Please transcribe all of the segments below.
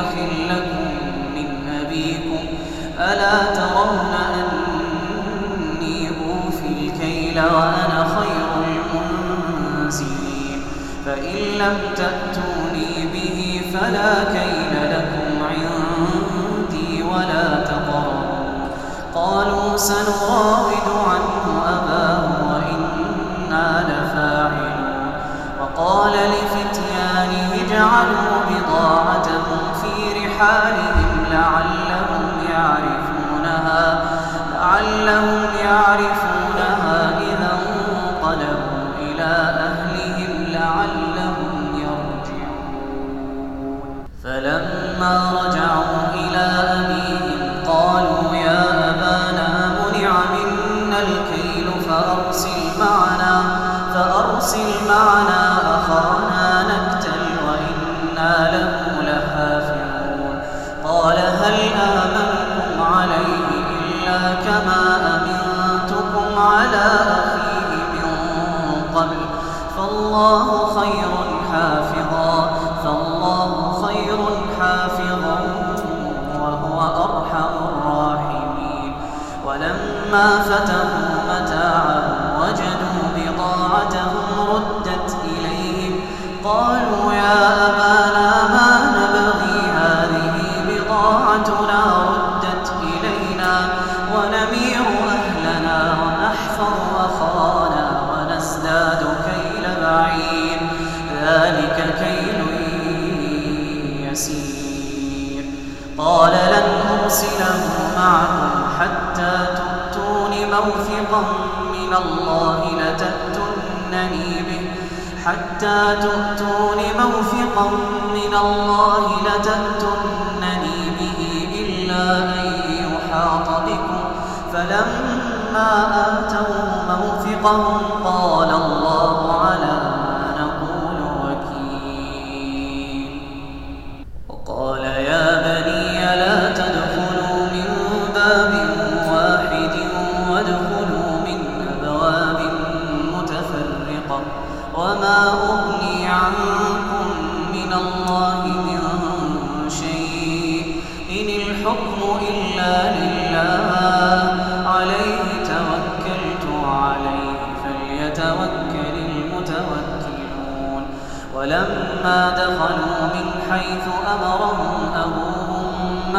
بأخ لكم من أبيكم ألا ترون أني أوفي الكيل وأنا خير المنزلين؟ فإن لم تأتوني به فلا كيل لكم عندي ولا تقربوا. قالوا سنراود عنه أباه وإنا لفاعلون. وقال لفتيانه اجعلوا بضاعتهم في فالله خير حافظا. فالله خير حافظا وهو أرحم الراحمين. ولما فتحوا متاعهم وجدوا موثقا من الله لتأتونني به. حتى تؤتون موثقا من الله لتأتونني به إلا أن يحاط بكم. فلما آتوا موثقهم قال الله على ما نقول وكيل وقال يا بني لا تدخلوا من باب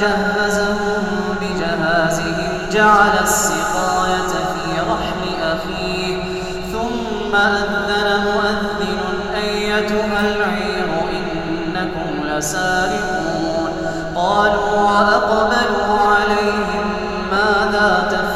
جهزهم بجهازهم جعل السقاية في رحل أخيه ثم أذن مؤذن أيتها العير إنكم لسارقون. قالوا وأقبلوا عليهم ماذا تفقدون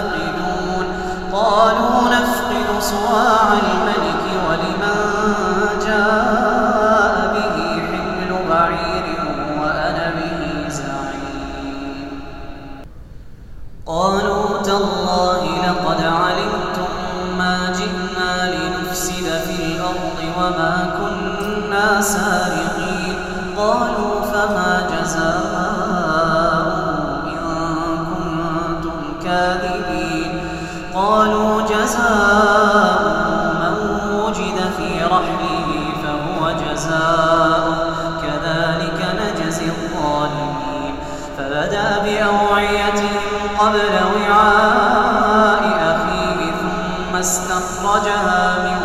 وما كنا سارقين. قالوا فما جزاء استخرجها من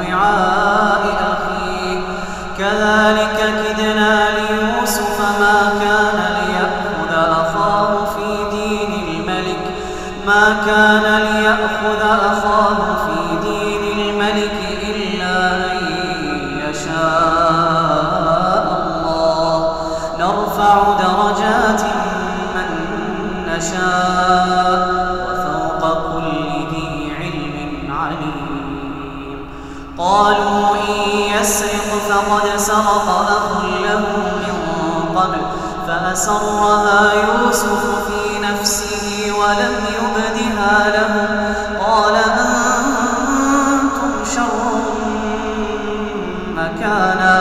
وعاء أخيه. كذلك كدنا ليوسف ما كان ليأخذ أخاه في دين الملك. ما كان ليأخذ قالوا إن يسرق فقد سرق أخ له من قبل فأسرها يوسف في نفسه ولم يبدها لهم قال أنتم شر مكانا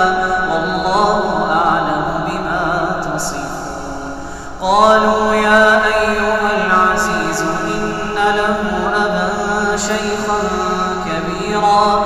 والله أعلم بما تصفون. قالوا يا أيها العزيز إن له أبا شيخا كبيرا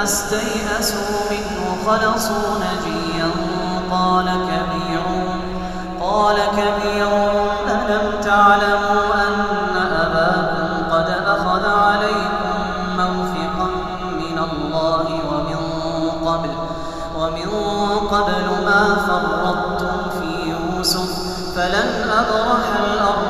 فلما استيئسوا منه خلصوا نجيا. قال كبيرهم قال كبيرهم ألم تعلموا أن أباكم قد أخذ عليكم موثقا من الله ومن قبل ومن قبل ما فرطتم في يوسف فلن أبرح الأرض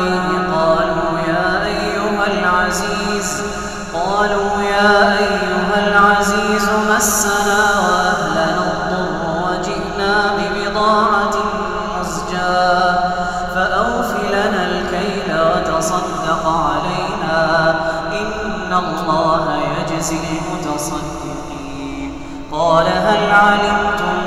العزيز قالوا يا أيها العزيز مسنا وأهلنا الضر وجئنا ببضاعة مزجاة فأوف لنا الكيل وتصدق علينا. إن الله يجزي المتصدقين. قال هل علمتم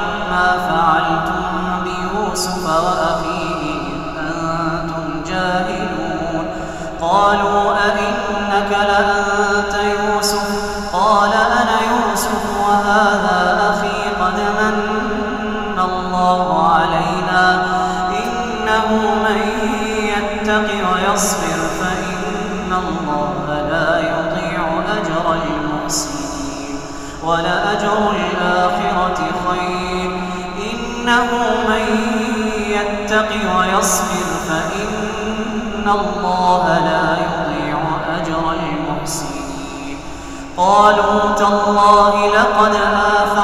ولأجر الآخرة خير. إنه من يتق ويصبر فإن الله لا يضيع أجر المحسنين. قالوا تالله لقد آثرك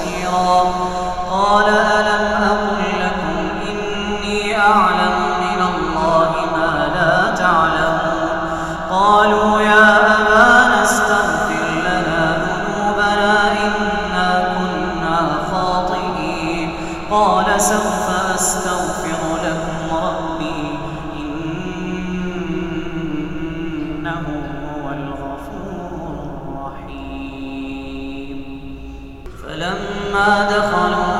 بصيرا قال فلما دخلوا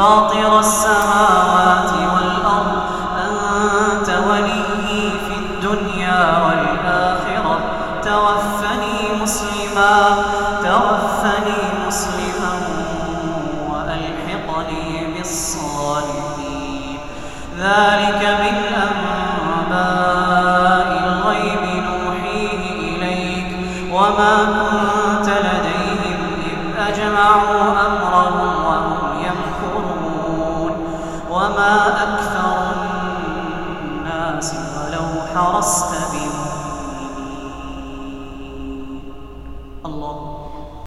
فاطر السماوات والأرض أنت وليي في الدنيا والآخرة. توفني مسلما توفني مسلما وألحقني بالصالحين. ذلك من